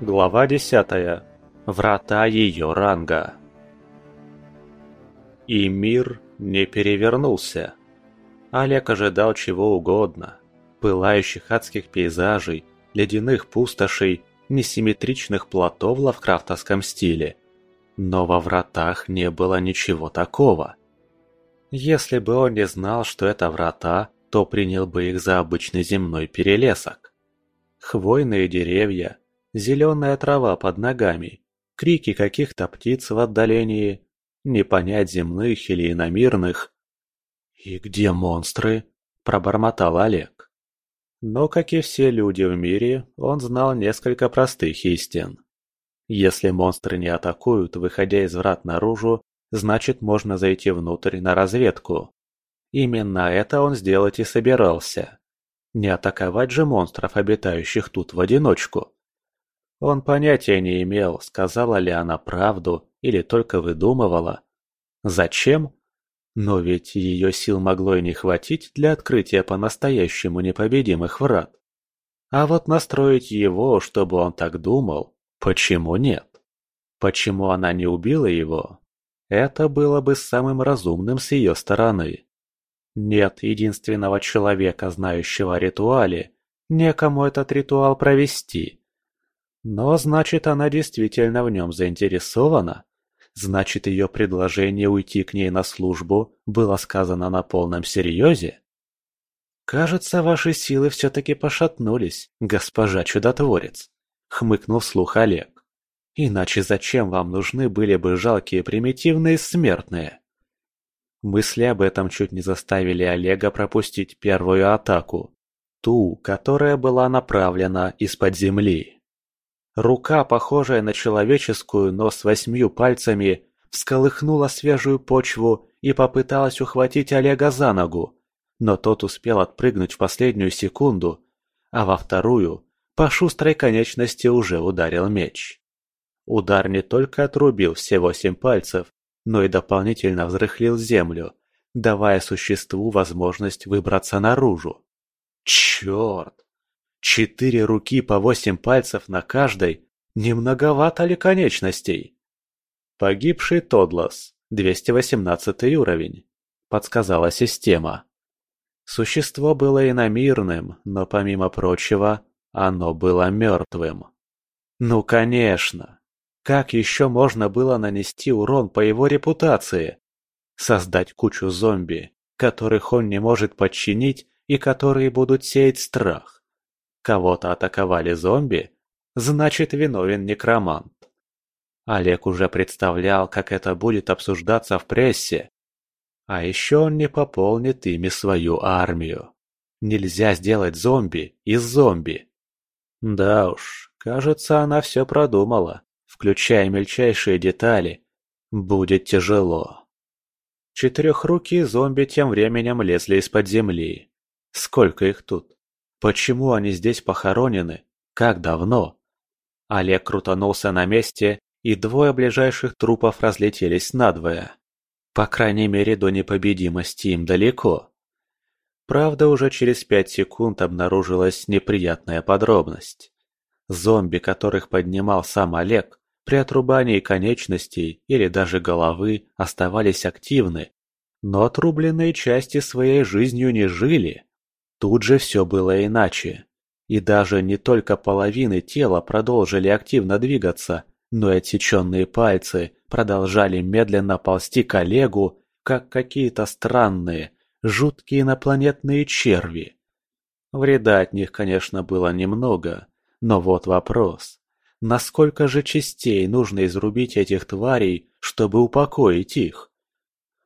Глава 10. Врата ее ранга. И мир не перевернулся. Олег ожидал чего угодно. Пылающих адских пейзажей, ледяных пустошей, несимметричных плато в лавкрафтовском стиле. Но во вратах не было ничего такого. Если бы он не знал, что это врата, то принял бы их за обычный земной перелесок. Хвойные деревья, зеленая трава под ногами, крики каких-то птиц в отдалении, не понять земных или иномирных. «И где монстры?» – пробормотал Олег. Но, как и все люди в мире, он знал несколько простых истин. Если монстры не атакуют, выходя из врат наружу, значит можно зайти внутрь на разведку. Именно это он сделать и собирался. Не атаковать же монстров, обитающих тут в одиночку. Он понятия не имел, сказала ли она правду или только выдумывала. Зачем? Но ведь ее сил могло и не хватить для открытия по-настоящему непобедимых врат. А вот настроить его, чтобы он так думал, почему нет? Почему она не убила его? Это было бы самым разумным с ее стороны. Нет единственного человека, знающего о ритуале, некому этот ритуал провести. Но значит, она действительно в нем заинтересована. Значит, ее предложение уйти к ней на службу было сказано на полном серьезе. «Кажется, ваши силы все-таки пошатнулись, госпожа чудотворец», — хмыкнул вслух Олег. «Иначе зачем вам нужны были бы жалкие примитивные смертные?» Мысли об этом чуть не заставили Олега пропустить первую атаку, ту, которая была направлена из-под земли. Рука, похожая на человеческую, но с восьмью пальцами, всколыхнула свежую почву и попыталась ухватить Олега за ногу, но тот успел отпрыгнуть в последнюю секунду, а во вторую по шустрой конечности уже ударил меч. Удар не только отрубил все восемь пальцев, но и дополнительно взрыхлил землю, давая существу возможность выбраться наружу. Черт! Четыре руки по восемь пальцев на каждой, не многовато ли конечностей? Погибший Тодлас, 218 уровень, подсказала система. Существо было иномирным, но помимо прочего, оно было мертвым. Ну конечно! Как еще можно было нанести урон по его репутации? Создать кучу зомби, которых он не может подчинить и которые будут сеять страх. Кого-то атаковали зомби, значит виновен некромант. Олег уже представлял, как это будет обсуждаться в прессе. А еще он не пополнит ими свою армию. Нельзя сделать зомби из зомби. Да уж, кажется, она все продумала, включая мельчайшие детали. Будет тяжело. Четырехрукие зомби тем временем лезли из-под земли. Сколько их тут? Почему они здесь похоронены? Как давно? Олег крутанулся на месте, и двое ближайших трупов разлетелись надвое. По крайней мере, до непобедимости им далеко. Правда, уже через пять секунд обнаружилась неприятная подробность. Зомби, которых поднимал сам Олег, при отрубании конечностей или даже головы оставались активны, но отрубленные части своей жизнью не жили. Тут же все было иначе. И даже не только половины тела продолжили активно двигаться, но и отсеченные пальцы продолжали медленно ползти к Олегу, как какие-то странные, жуткие инопланетные черви. Вреда от них, конечно, было немного, но вот вопрос. Насколько же частей нужно изрубить этих тварей, чтобы упокоить их?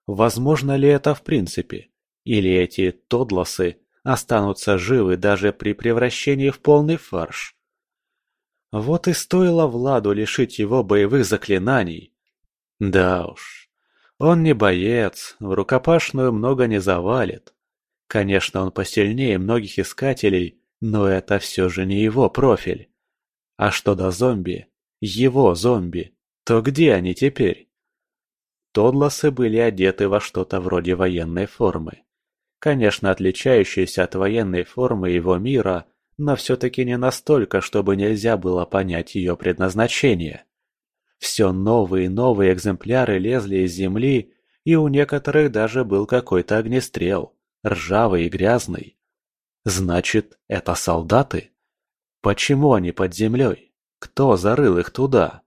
Возможно ли это в принципе? Или эти тодлосы останутся живы даже при превращении в полный фарш. Вот и стоило Владу лишить его боевых заклинаний. Да уж, он не боец, в рукопашную много не завалит. Конечно, он посильнее многих искателей, но это все же не его профиль. А что до зомби, его зомби, то где они теперь? Тодласы были одеты во что-то вроде военной формы конечно отличающейся от военной формы его мира, но все-таки не настолько, чтобы нельзя было понять ее предназначение. Все новые и новые экземпляры лезли из земли, и у некоторых даже был какой-то огнестрел, ржавый и грязный. Значит, это солдаты? Почему они под землей? Кто зарыл их туда?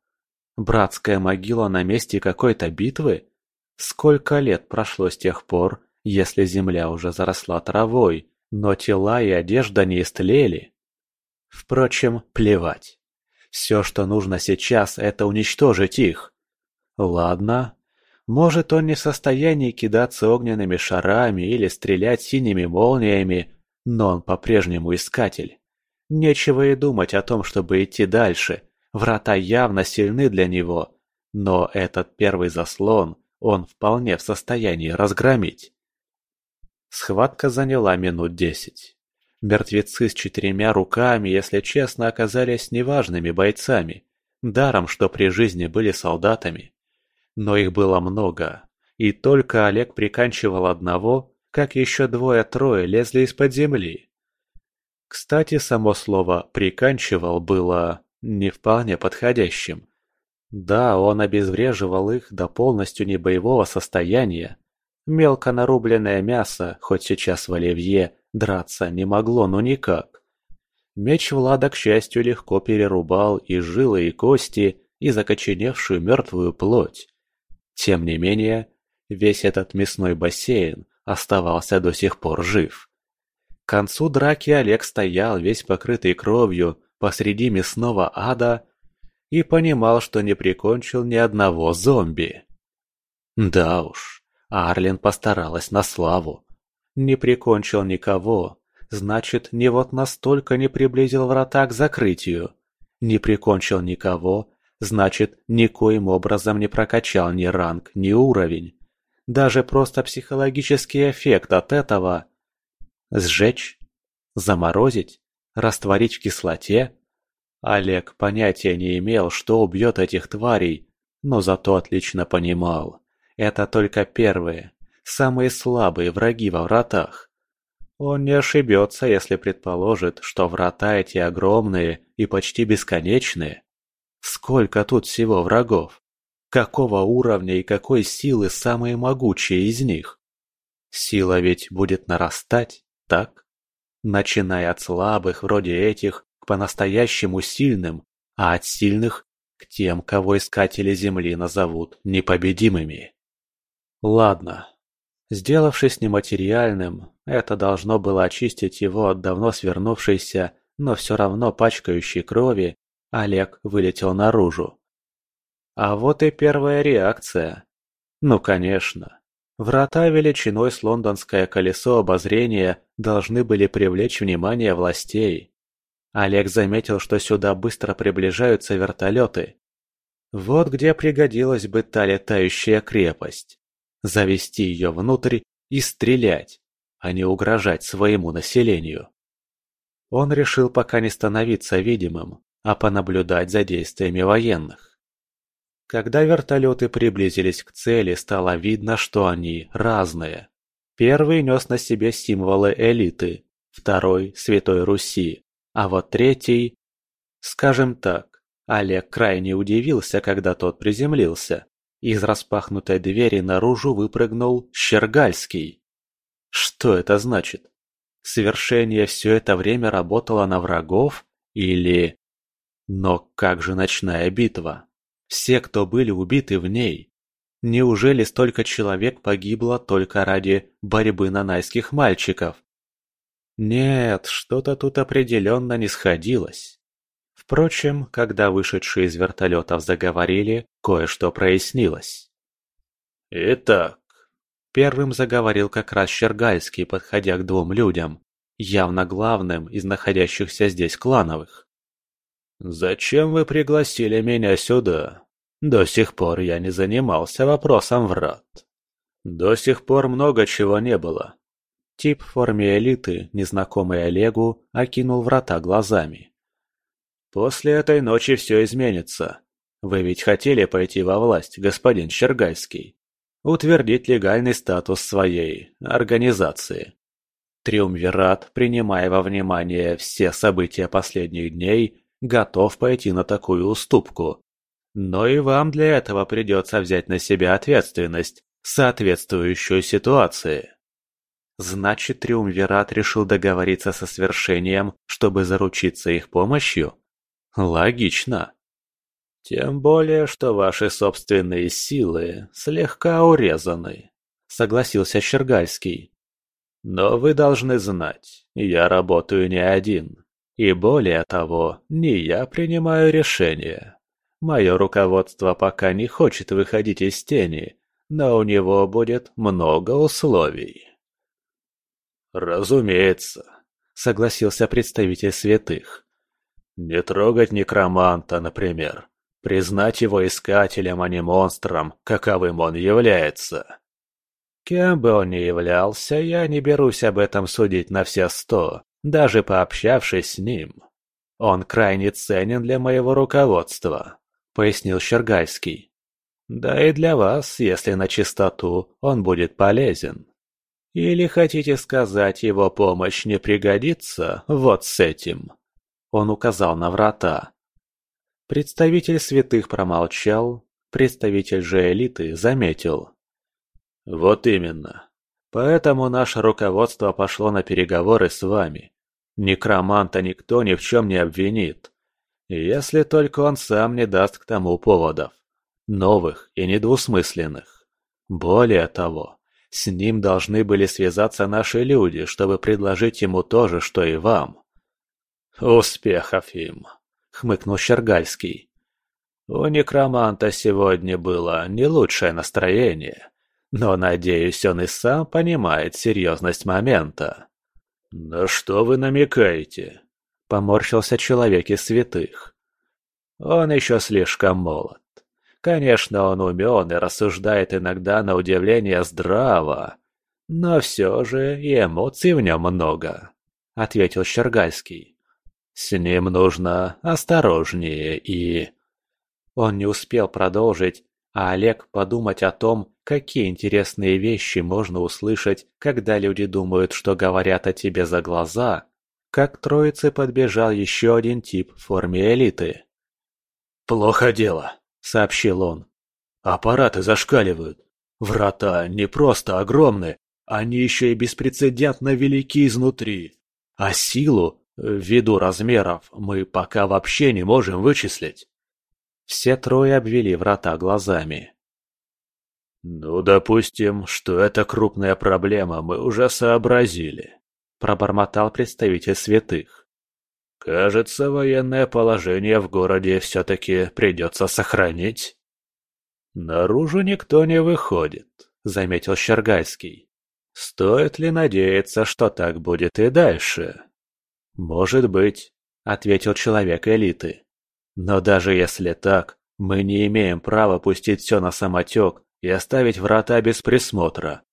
Братская могила на месте какой-то битвы? Сколько лет прошло с тех пор, если земля уже заросла травой, но тела и одежда не истлели? Впрочем, плевать. Все, что нужно сейчас, это уничтожить их. Ладно. Может, он не в состоянии кидаться огненными шарами или стрелять синими молниями, но он по-прежнему искатель. Нечего и думать о том, чтобы идти дальше. Врата явно сильны для него, но этот первый заслон он вполне в состоянии разгромить. Схватка заняла минут десять. Мертвецы с четырьмя руками, если честно, оказались неважными бойцами. Даром, что при жизни были солдатами. Но их было много. И только Олег приканчивал одного, как еще двое-трое лезли из-под земли. Кстати, само слово «приканчивал» было не вполне подходящим. Да, он обезвреживал их до полностью небоевого состояния. Мелко нарубленное мясо, хоть сейчас в оливье, Драться не могло, но никак. Меч Влада, к счастью, легко перерубал и жилы, и кости, и закоченевшую мертвую плоть. Тем не менее, весь этот мясной бассейн оставался до сих пор жив. К концу драки Олег стоял, весь покрытый кровью, посреди мясного ада и понимал, что не прикончил ни одного зомби. Да уж, Арлен постаралась на славу. Не прикончил никого, значит, не вот настолько не приблизил врата к закрытию. Не прикончил никого, значит, никоим образом не прокачал ни ранг, ни уровень. Даже просто психологический эффект от этого. Сжечь? Заморозить? Растворить в кислоте? Олег понятия не имел, что убьет этих тварей, но зато отлично понимал. Это только первые, самые слабые враги во вратах. Он не ошибется, если предположит, что врата эти огромные и почти бесконечные. Сколько тут всего врагов? Какого уровня и какой силы самые могучие из них? Сила ведь будет нарастать, так? Начиная от слабых, вроде этих, к по-настоящему сильным, а от сильных – к тем, кого искатели Земли назовут непобедимыми. Ладно, Сделавшись нематериальным, это должно было очистить его от давно свернувшейся, но все равно пачкающей крови, Олег вылетел наружу. А вот и первая реакция. Ну конечно. Врата величиной с лондонское колесо обозрения должны были привлечь внимание властей. Олег заметил, что сюда быстро приближаются вертолеты. Вот где пригодилась бы та летающая крепость завести ее внутрь и стрелять, а не угрожать своему населению. Он решил пока не становиться видимым, а понаблюдать за действиями военных. Когда вертолеты приблизились к цели, стало видно, что они разные. Первый нес на себе символы элиты, второй – Святой Руси, а вот третий… Скажем так, Олег крайне удивился, когда тот приземлился. Из распахнутой двери наружу выпрыгнул Щергальский. Что это значит? Совершение все это время работало на врагов? Или... Но как же ночная битва? Все, кто были убиты в ней. Неужели столько человек погибло только ради борьбы нанайских мальчиков? Нет, что-то тут определенно не сходилось. Впрочем, когда вышедшие из вертолетов заговорили, кое-что прояснилось. «Итак», — первым заговорил как раз Щергальский, подходя к двум людям, явно главным из находящихся здесь клановых. «Зачем вы пригласили меня сюда? До сих пор я не занимался вопросом врат. До сих пор много чего не было». Тип в форме элиты, незнакомый Олегу, окинул врата глазами. После этой ночи все изменится. Вы ведь хотели пойти во власть, господин Щергайский. Утвердить легальный статус своей организации. Триумвират, принимая во внимание все события последних дней, готов пойти на такую уступку. Но и вам для этого придется взять на себя ответственность, соответствующую ситуации. Значит, Триумвират решил договориться со свершением, чтобы заручиться их помощью? Логично. Тем более, что ваши собственные силы слегка урезаны, согласился Щергальский. Но вы должны знать, я работаю не один. И более того, не я принимаю решения. Мое руководство пока не хочет выходить из тени, но у него будет много условий. «Разумеется», — согласился представитель святых. «Не трогать некроманта, например. Признать его искателем, а не монстром, каковым он является. Кем бы он ни являлся, я не берусь об этом судить на все сто, даже пообщавшись с ним. Он крайне ценен для моего руководства», — пояснил Щергальский. «Да и для вас, если на чистоту, он будет полезен». Или хотите сказать, его помощь не пригодится вот с этим?» Он указал на врата. Представитель святых промолчал, представитель же элиты заметил. «Вот именно. Поэтому наше руководство пошло на переговоры с вами. Некроманта никто ни в чем не обвинит. Если только он сам не даст к тому поводов. Новых и недвусмысленных. Более того, с ним должны были связаться наши люди, чтобы предложить ему то же, что и вам. Успехов им, хмыкнул Щергальский. У некроманта сегодня было не лучшее настроение, но, надеюсь, он и сам понимает серьезность момента. «На что вы намекаете?» — поморщился человек из святых. «Он еще слишком молод. Конечно, он умен и рассуждает иногда на удивление здраво, но все же и эмоций в нем много, — ответил Щергальский. С ним нужно осторожнее и... Он не успел продолжить, а Олег подумать о том, какие интересные вещи можно услышать, когда люди думают, что говорят о тебе за глаза, как троице подбежал еще один тип в форме элиты. «Плохо дело», сообщил он. «Аппараты зашкаливают. Врата не просто огромны, они еще и беспрецедентно велики изнутри. А силу, ввиду размеров, мы пока вообще не можем вычислить». Все трое обвели врата глазами. «Ну, допустим, что это крупная проблема мы уже сообразили», – пробормотал представитель святых. Кажется, военное положение в городе все-таки придется сохранить. Наружу никто не выходит, заметил Щергайский. Стоит ли надеяться, что так будет и дальше? Может быть, ответил человек элиты. Но даже если так, мы не имеем права пустить все на самотек и оставить врата без присмотра.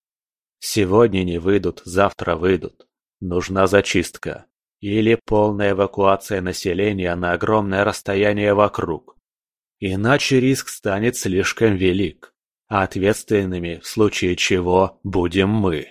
Сегодня не выйдут, завтра выйдут. Нужна зачистка. Или полная эвакуация населения на огромное расстояние вокруг. Иначе риск станет слишком велик, а ответственными в случае чего будем мы.